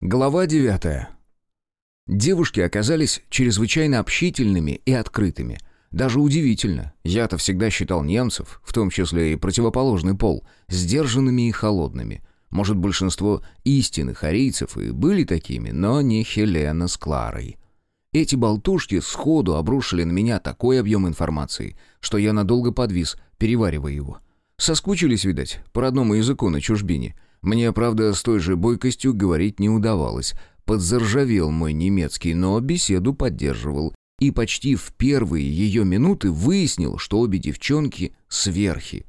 Глава девятая. Девушки оказались чрезвычайно общительными и открытыми. Даже удивительно. Я-то всегда считал немцев, в том числе и противоположный пол, сдержанными и холодными. Может, большинство истинных арийцев и были такими, но не Хелена с Кларой. Эти болтушки сходу обрушили на меня такой объем информации, что я надолго подвис, переваривая его. Соскучились, видать, по родному языку на чужбине — мне, правда, с той же бойкостью говорить не удавалось. Подзаржавел мой немецкий, но беседу поддерживал. И почти в первые ее минуты выяснил, что обе девчонки сверхи.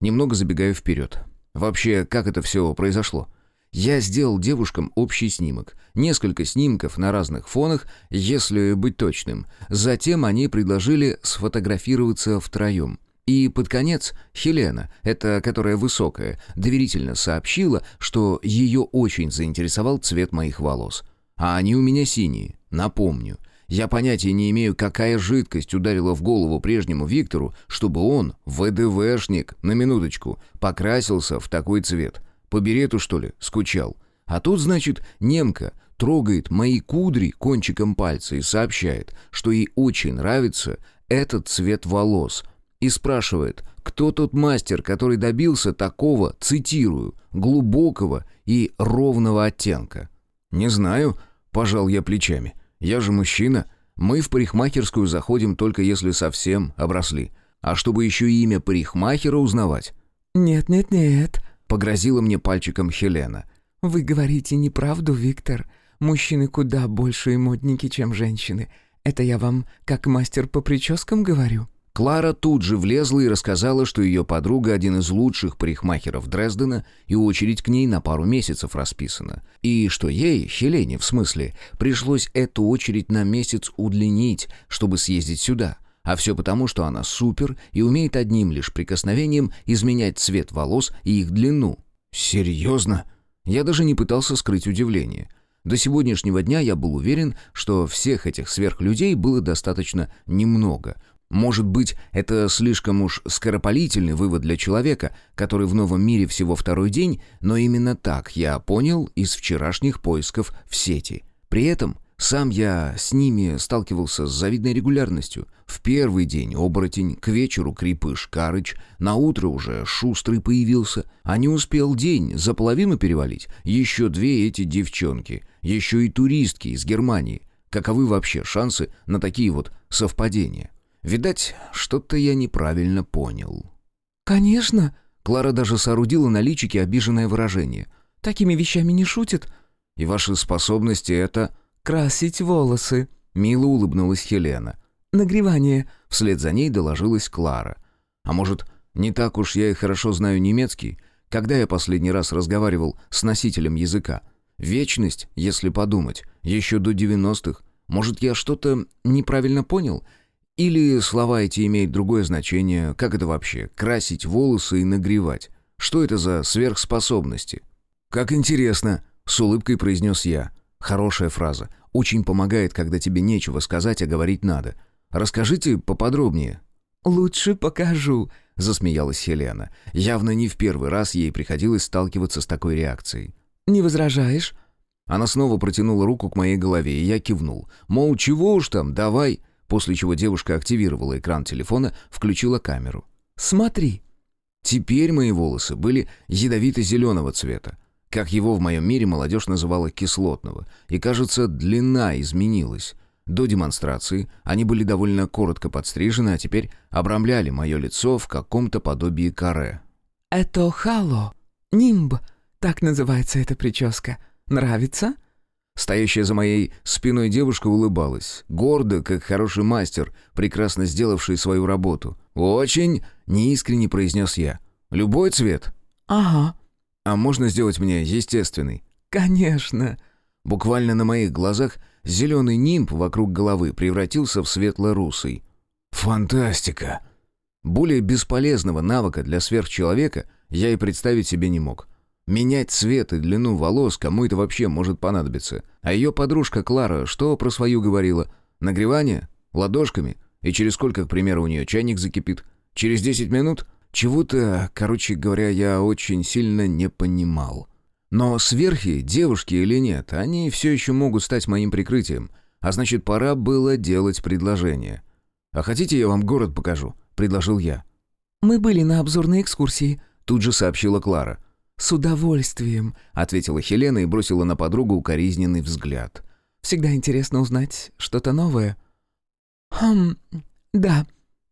Немного забегаю вперед. Вообще, как это все произошло? Я сделал девушкам общий снимок. Несколько снимков на разных фонах, если быть точным. Затем они предложили сфотографироваться втроем. И под конец Хелена, эта, которая высокая, доверительно сообщила, что ее очень заинтересовал цвет моих волос. А они у меня синие, напомню. Я понятия не имею, какая жидкость ударила в голову прежнему Виктору, чтобы он, ВДВшник, на минуточку, покрасился в такой цвет. По берету, что ли, скучал. А тут, значит, немка трогает мои кудри кончиком пальца и сообщает, что ей очень нравится этот цвет волос — и спрашивает, кто тот мастер, который добился такого, цитирую, глубокого и ровного оттенка. «Не знаю», — пожал я плечами. «Я же мужчина. Мы в парикмахерскую заходим только если совсем обросли. А чтобы еще имя парикмахера узнавать?» «Нет-нет-нет», — погрозила мне пальчиком Хелена. «Вы говорите неправду, Виктор. Мужчины куда больше и модники, чем женщины. Это я вам как мастер по прическам говорю». Клара тут же влезла и рассказала, что ее подруга один из лучших парикмахеров Дрездена, и очередь к ней на пару месяцев расписана. И что ей, Хелене в смысле, пришлось эту очередь на месяц удлинить, чтобы съездить сюда. А все потому, что она супер и умеет одним лишь прикосновением изменять цвет волос и их длину. «Серьезно?» Я даже не пытался скрыть удивление. До сегодняшнего дня я был уверен, что всех этих сверхлюдей было достаточно немного, может быть, это слишком уж скоропалительный вывод для человека, который в новом мире всего второй день, но именно так я понял из вчерашних поисков в сети. При этом сам я с ними сталкивался с завидной регулярностью. В первый день оборотень, к вечеру крепыш Карыч, на утро уже шустрый появился, а не успел день за половину перевалить. Еще две эти девчонки, еще и туристки из Германии. Каковы вообще шансы на такие вот совпадения? Видать, что-то я неправильно понял. «Конечно!» Клара даже соорудила на личике обиженное выражение. «Такими вещами не шутят». «И ваши способности — это...» «Красить волосы», — мило улыбнулась Хелена. «Нагревание», — вслед за ней доложилась Клара. «А может, не так уж я и хорошо знаю немецкий? Когда я последний раз разговаривал с носителем языка? Вечность, если подумать, еще до девяностых. Может, я что-то неправильно понял? Или слова эти имеют другое значение, как это вообще, красить волосы и нагревать? Что это за сверхспособности? «Как интересно», — с улыбкой произнес я. Хорошая фраза. Очень помогает, когда тебе нечего сказать, а говорить надо. Расскажите поподробнее. «Лучше покажу», — засмеялась Хелена. Явно не в первый раз ей приходилось сталкиваться с такой реакцией. «Не возражаешь?» Она снова протянула руку к моей голове, и я кивнул. Мол, чего уж там, давай после чего девушка активировала экран телефона, включила камеру. «Смотри!» Теперь мои волосы были ядовито-зеленого цвета, как его в моем мире молодежь называла кислотного, и, кажется, длина изменилась. До демонстрации они были довольно коротко подстрижены, а теперь обрамляли мое лицо в каком-то подобии каре. «Это хало, нимб, так называется эта прическа. Нравится?» Стоящая за моей спиной девушка улыбалась, гордо, как хороший мастер, прекрасно сделавший свою работу. «Очень!» — неискренне произнес я. «Любой цвет?» «Ага». «А можно сделать мне естественный?» «Конечно». Буквально на моих глазах зеленый нимб вокруг головы превратился в светло-русый. «Фантастика!» Более бесполезного навыка для сверхчеловека я и представить себе не мог. Менять цвет и длину волос кому это вообще может понадобиться. А ее подружка Клара что про свою говорила? Нагревание? Ладошками? И через сколько, к примеру, у нее чайник закипит? Через 10 минут? Чего-то, короче говоря, я очень сильно не понимал. Но сверхи, девушки или нет, они все еще могут стать моим прикрытием. А значит, пора было делать предложение. «А хотите, я вам город покажу?» — предложил я. «Мы были на обзорной экскурсии», — тут же сообщила Клара. «С удовольствием», — ответила Хелена и бросила на подругу укоризненный взгляд. «Всегда интересно узнать что-то новое». «Хм, да».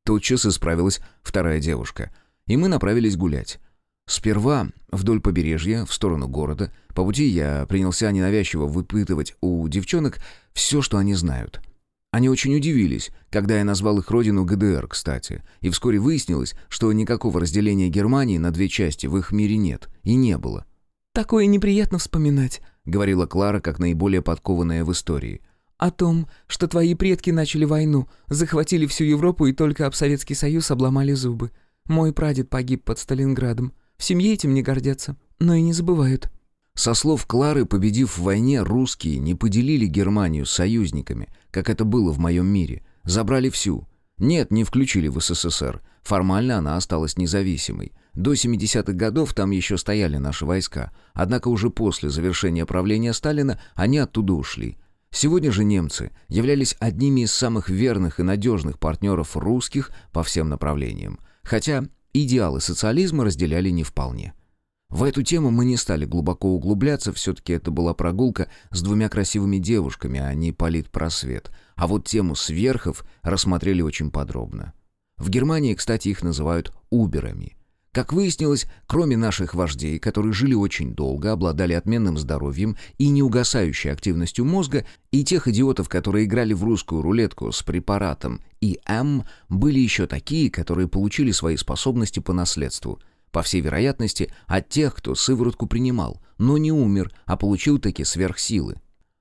Тотчас исправилась вторая девушка. И мы направились гулять. Сперва вдоль побережья, в сторону города. По пути я принялся ненавязчиво выпытывать у девчонок все, что они знают. Они очень удивились, когда я назвал их родину ГДР, кстати. И вскоре выяснилось, что никакого разделения Германии на две части в их мире нет и не было. «Такое неприятно вспоминать», — говорила Клара, как наиболее подкованная в истории. «О том, что твои предки начали войну, захватили всю Европу и только об Советский Союз обломали зубы. Мой прадед погиб под Сталинградом. В семье этим не гордятся, но и не забывают». Со слов Клары, победив в войне, русские не поделили Германию с союзниками, как это было в моем мире. Забрали всю. Нет, не включили в СССР. Формально она осталась независимой. До 70-х годов там еще стояли наши войска. Однако уже после завершения правления Сталина они оттуда ушли. Сегодня же немцы являлись одними из самых верных и надежных партнеров русских по всем направлениям. Хотя идеалы социализма разделяли не вполне. В эту тему мы не стали глубоко углубляться, все-таки это была прогулка с двумя красивыми девушками, а не политпросвет. А вот тему сверхов рассмотрели очень подробно. В Германии, кстати, их называют «уберами». Как выяснилось, кроме наших вождей, которые жили очень долго, обладали отменным здоровьем и неугасающей активностью мозга, и тех идиотов, которые играли в русскую рулетку с препаратом ИМ, были еще такие, которые получили свои способности по наследству. По всей вероятности, от тех, кто сыворотку принимал, но не умер, а получил таки сверхсилы.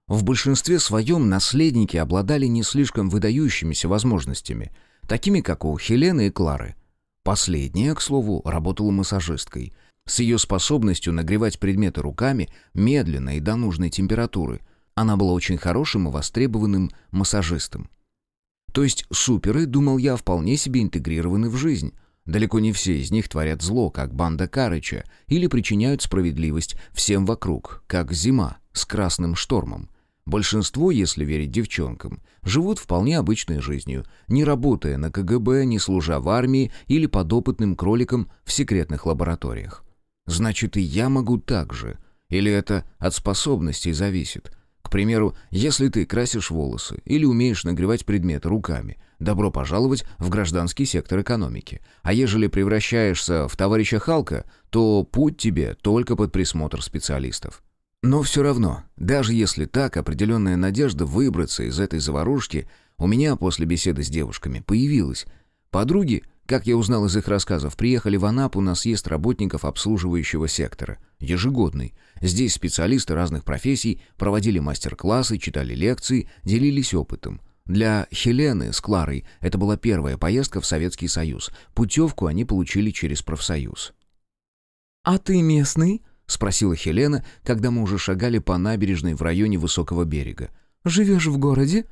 В большинстве своем наследники обладали не слишком выдающимися возможностями, такими как у Хелены и Клары – Последняя, к слову, работала массажисткой. С ее способностью нагревать предметы руками медленно и до нужной температуры. Она была очень хорошим и востребованным массажистом. То есть суперы, думал я, вполне себе интегрированы в жизнь. Далеко не все из них творят зло, как банда Карыча, или причиняют справедливость всем вокруг, как зима с красным штормом. Большинство, если верить девчонкам, живут вполне обычной жизнью, не работая на КГБ, не служа в армии или подопытным кроликам в секретных лабораториях. Значит, и я могу так же. Или это от способностей зависит? К примеру, если ты красишь волосы или умеешь нагревать предметы руками, добро пожаловать в гражданский сектор экономики. А ежели превращаешься в товарища Халка, то путь тебе только под присмотр специалистов. Но все равно, даже если так, определенная надежда выбраться из этой заварушки у меня после беседы с девушками появилась. Подруги, как я узнал из их рассказов, приехали в Анапу на съезд работников обслуживающего сектора. Ежегодный. Здесь специалисты разных профессий проводили мастер-классы, читали лекции, делились опытом. Для Хелены с Кларой это была первая поездка в Советский Союз. Путевку они получили через профсоюз. «А ты местный?» — спросила Хелена, когда мы уже шагали по набережной в районе высокого берега. «Живешь в городе?»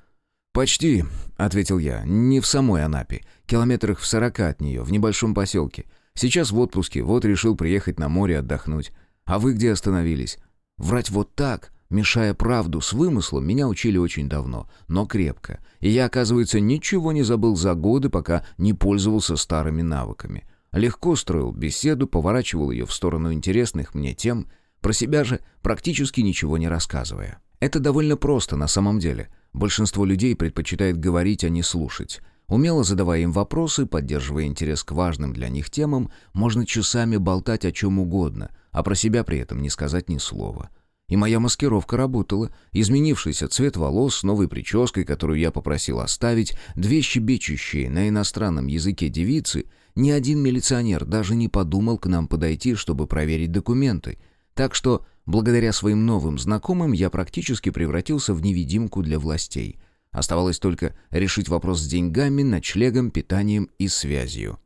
«Почти», — ответил я, — «не в самой Анапе, километрах в сорока от нее, в небольшом поселке. Сейчас в отпуске, вот решил приехать на море отдохнуть. А вы где остановились?» Врать вот так, мешая правду с вымыслом, меня учили очень давно, но крепко. И я, оказывается, ничего не забыл за годы, пока не пользовался старыми навыками. Легко строил беседу, поворачивал ее в сторону интересных мне тем, про себя же практически ничего не рассказывая. Это довольно просто на самом деле. Большинство людей предпочитает говорить, а не слушать. Умело задавая им вопросы, поддерживая интерес к важным для них темам, можно часами болтать о чем угодно, а про себя при этом не сказать ни слова. И моя маскировка работала. Изменившийся цвет волос с новой прической, которую я попросил оставить, две щебечущие на иностранном языке девицы — ни один милиционер даже не подумал к нам подойти, чтобы проверить документы. Так что, благодаря своим новым знакомым, я практически превратился в невидимку для властей. Оставалось только решить вопрос с деньгами, ночлегом, питанием и связью.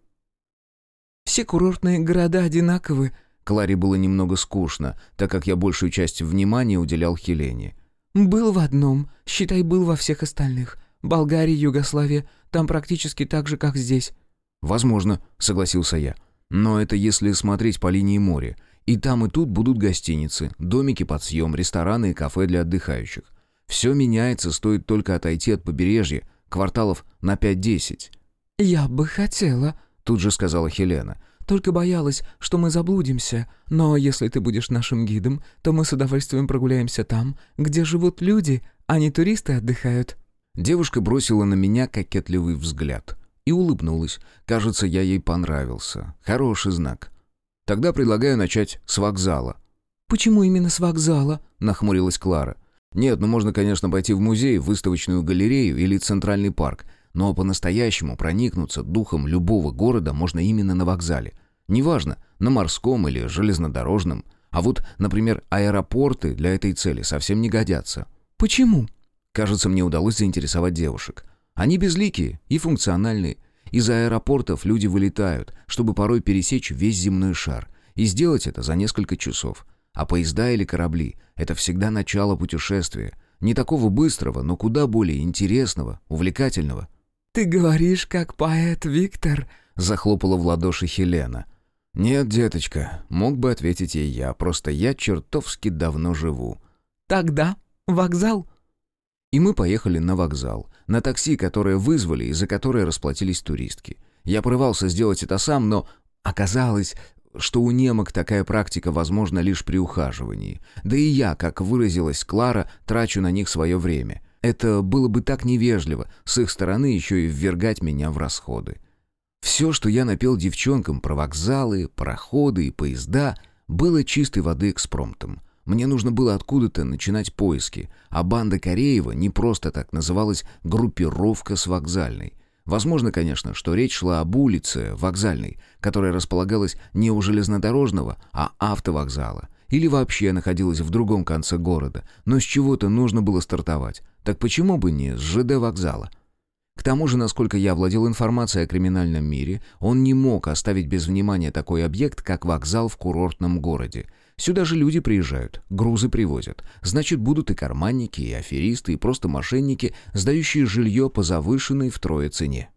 «Все курортные города одинаковы», Кларе было немного скучно, так как я большую часть внимания уделял Хелене. «Был в одном, считай, был во всех остальных. Болгария, Югославия, там практически так же, как здесь. «Возможно», — согласился я. «Но это если смотреть по линии моря. И там и тут будут гостиницы, домики под съем, рестораны и кафе для отдыхающих. Все меняется, стоит только отойти от побережья, кварталов на 5-10. «Я бы хотела», — тут же сказала Хелена. «Только боялась, что мы заблудимся. Но если ты будешь нашим гидом, то мы с удовольствием прогуляемся там, где живут люди, а не туристы отдыхают». Девушка бросила на меня кокетливый взгляд и улыбнулась. Кажется, я ей понравился. Хороший знак. Тогда предлагаю начать с вокзала. «Почему именно с вокзала?» — нахмурилась Клара. «Нет, ну можно, конечно, пойти в музей, в выставочную галерею или центральный парк, но по-настоящему проникнуться духом любого города можно именно на вокзале. Неважно, на морском или железнодорожном. А вот, например, аэропорты для этой цели совсем не годятся». «Почему?» Кажется, мне удалось заинтересовать девушек. Они безликие и функциональные. Из аэропортов люди вылетают, чтобы порой пересечь весь земной шар. И сделать это за несколько часов. А поезда или корабли — это всегда начало путешествия. Не такого быстрого, но куда более интересного, увлекательного. «Ты говоришь, как поэт Виктор», — захлопала в ладоши Хелена. «Нет, деточка, мог бы ответить ей я, просто я чертовски давно живу». «Тогда вокзал?» И мы поехали на вокзал, на такси, которое вызвали и за которое расплатились туристки. Я порывался сделать это сам, но оказалось, что у немок такая практика возможна лишь при ухаживании. Да и я, как выразилась Клара, трачу на них свое время. Это было бы так невежливо, с их стороны еще и ввергать меня в расходы. Все, что я напел девчонкам про вокзалы, пароходы и поезда, было чистой воды экспромтом. Мне нужно было откуда-то начинать поиски, а банда Кореева не просто так называлась «группировка с вокзальной». Возможно, конечно, что речь шла об улице вокзальной, которая располагалась не у железнодорожного, а автовокзала. Или вообще находилась в другом конце города, но с чего-то нужно было стартовать. Так почему бы не с ЖД вокзала? К тому же, насколько я владел информацией о криминальном мире, он не мог оставить без внимания такой объект, как вокзал в курортном городе. Сюда же люди приезжают, грузы привозят. Значит, будут и карманники, и аферисты, и просто мошенники, сдающие жилье по завышенной втрое цене.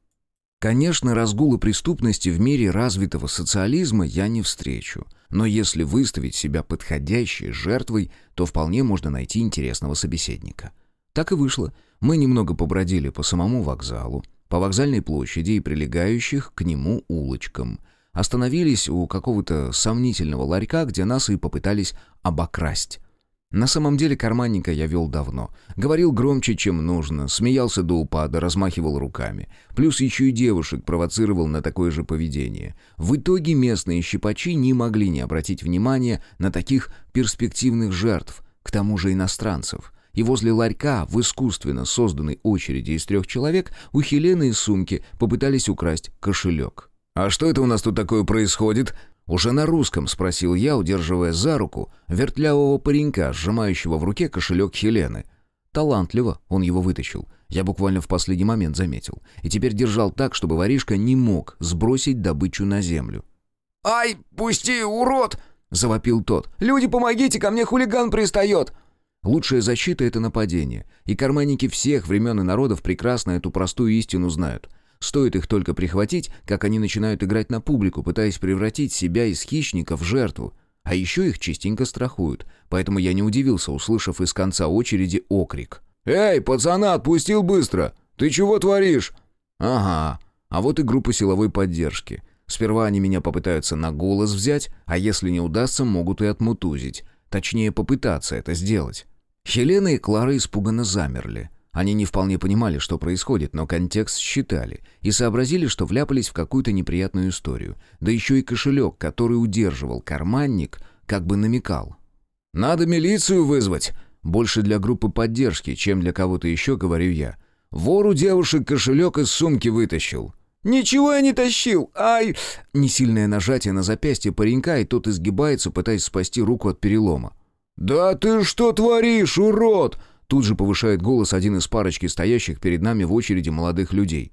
Конечно, разгула преступности в мире развитого социализма я не встречу. Но если выставить себя подходящей жертвой, то вполне можно найти интересного собеседника. Так и вышло. Мы немного побродили по самому вокзалу, по вокзальной площади и прилегающих к нему улочкам – Остановились у какого-то сомнительного ларька, где нас и попытались обокрасть. На самом деле карманника я вел давно. Говорил громче, чем нужно, смеялся до упада, размахивал руками. Плюс еще и девушек провоцировал на такое же поведение. В итоге местные щипачи не могли не обратить внимания на таких перспективных жертв, к тому же иностранцев. И возле ларька, в искусственно созданной очереди из трех человек, у Хелены из сумки попытались украсть кошелек. «А что это у нас тут такое происходит?» Уже на русском спросил я, удерживая за руку вертлявого паренька, сжимающего в руке кошелек Хелены. Талантливо он его вытащил. Я буквально в последний момент заметил. И теперь держал так, чтобы воришка не мог сбросить добычу на землю. «Ай, пусти, урод!» — завопил тот. «Люди, помогите, ко мне хулиган пристает!» Лучшая защита — это нападение. И карманники всех времен и народов прекрасно эту простую истину знают. Стоит их только прихватить, как они начинают играть на публику, пытаясь превратить себя из хищника в жертву. А еще их частенько страхуют, поэтому я не удивился, услышав из конца очереди окрик. «Эй, пацана, отпустил быстро! Ты чего творишь?» «Ага, а вот и группа силовой поддержки. Сперва они меня попытаются на голос взять, а если не удастся, могут и отмутузить. Точнее, попытаться это сделать». Хелена и Клара испуганно замерли. Они не вполне понимали, что происходит, но контекст считали и сообразили, что вляпались в какую-то неприятную историю. Да еще и кошелек, который удерживал карманник, как бы намекал. «Надо милицию вызвать!» Больше для группы поддержки, чем для кого-то еще, говорю я. «Вор у девушек кошелек из сумки вытащил». «Ничего я не тащил! Ай!» Несильное нажатие на запястье паренька, и тот изгибается, пытаясь спасти руку от перелома. «Да ты что творишь, урод?» Тут же повышает голос один из парочки стоящих перед нами в очереди молодых людей.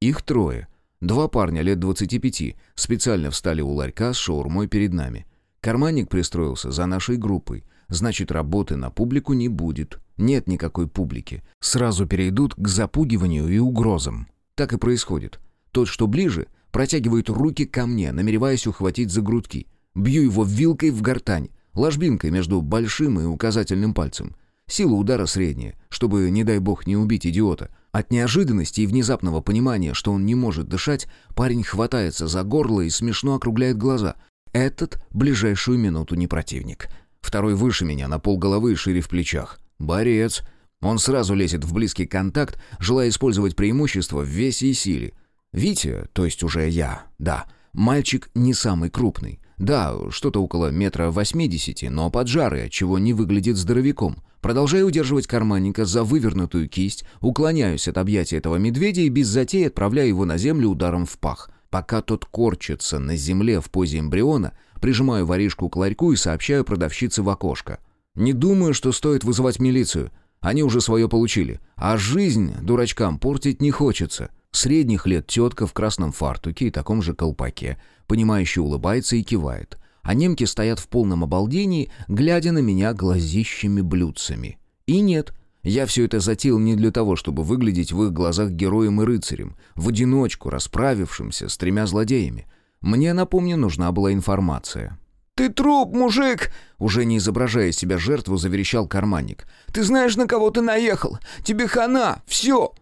Их трое. Два парня лет 25 специально встали у ларька с шаурмой перед нами. Карманник пристроился за нашей группой. Значит, работы на публику не будет. Нет никакой публики. Сразу перейдут к запугиванию и угрозам. Так и происходит. Тот, что ближе, протягивает руки ко мне, намереваясь ухватить за грудки. Бью его вилкой в гортань, ложбинкой между большим и указательным пальцем. Сила удара средняя, чтобы, не дай бог, не убить идиота. От неожиданности и внезапного понимания, что он не может дышать, парень хватается за горло и смешно округляет глаза. Этот ближайшую минуту не противник. Второй выше меня, на полголовы и шире в плечах. Борец. Он сразу лезет в близкий контакт, желая использовать преимущество в весе и силе. Витя, то есть уже я, да, мальчик не самый крупный. Да, что-то около метра восьмидесяти, но поджарый, чего не выглядит здоровяком. Продолжаю удерживать карманника за вывернутую кисть, уклоняюсь от объятия этого медведя и без затей отправляю его на землю ударом в пах. Пока тот корчится на земле в позе эмбриона, прижимаю воришку к ларьку и сообщаю продавщице в окошко. Не думаю, что стоит вызывать милицию. Они уже свое получили. А жизнь дурачкам портить не хочется. Средних лет тетка в красном фартуке и таком же колпаке, понимающе улыбается и кивает. А немки стоят в полном обалдении, глядя на меня глазищими блюдцами. И нет, я все это затеял не для того, чтобы выглядеть в их глазах героем и рыцарем, в одиночку расправившимся с тремя злодеями. Мне, напомню, нужна была информация. «Ты труп, мужик!» Уже не изображая себя жертву, заверещал карманник. «Ты знаешь, на кого ты наехал? Тебе хана! Все!»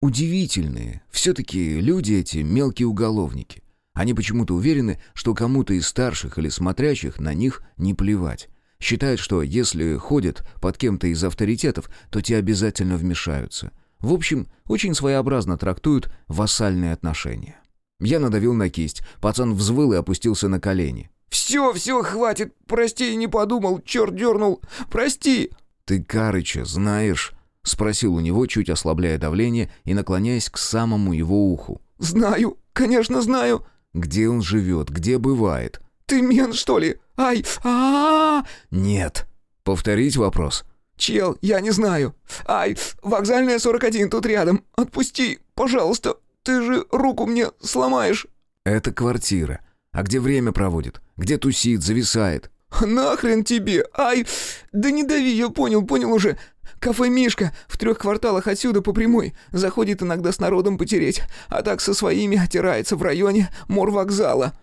Удивительные. Все-таки люди эти мелкие уголовники. Они почему-то уверены, что кому-то из старших или смотрящих на них не плевать. Считают, что если ходят под кем-то из авторитетов, то те обязательно вмешаются. В общем, очень своеобразно трактуют вассальные отношения. Я надавил на кисть, пацан взвыл и опустился на колени. «Все, все, хватит, прости, не подумал, черт дернул, прости!» «Ты Карыча знаешь?» — спросил у него, чуть ослабляя давление и наклоняясь к самому его уху. «Знаю, конечно знаю». «Где он живет? Где бывает?» «Ты мен, что ли? Ай, а, -а, -а «Нет». «Повторить вопрос?» «Чел, я не знаю. Ай, вокзальная 41 тут рядом. Отпусти, пожалуйста. Ты же руку мне сломаешь». «Это квартира. А где время проводит? Где тусит, зависает?» «Нахрен тебе! Ай! Да не дави, я понял, понял уже. Кафе «Мишка» в трех кварталах отсюда по прямой. Заходит иногда с народом потереть, а так со своими отирается в районе морвокзала».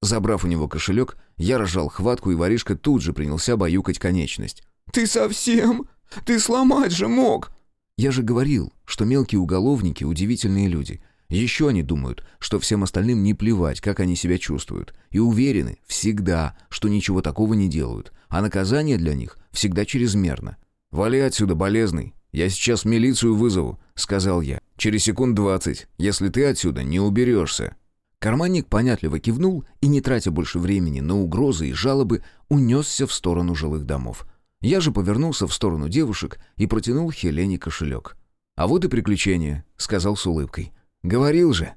Забрав у него кошелек, я разжал хватку, и воришка тут же принялся баюкать конечность. «Ты совсем? Ты сломать же мог!» «Я же говорил, что мелкие уголовники — удивительные люди. Еще они думают, что всем остальным не плевать, как они себя чувствуют, и уверены всегда, что ничего такого не делают, а наказание для них всегда чрезмерно. «Вали отсюда, болезный. Я сейчас милицию вызову», — сказал я. «Через секунд двадцать, если ты отсюда не уберешься». Карманник понятливо кивнул и, не тратя больше времени на угрозы и жалобы, унесся в сторону жилых домов. Я же повернулся в сторону девушек и протянул Хелене кошелек. «А вот и приключение», — сказал с улыбкой. «Говорил же».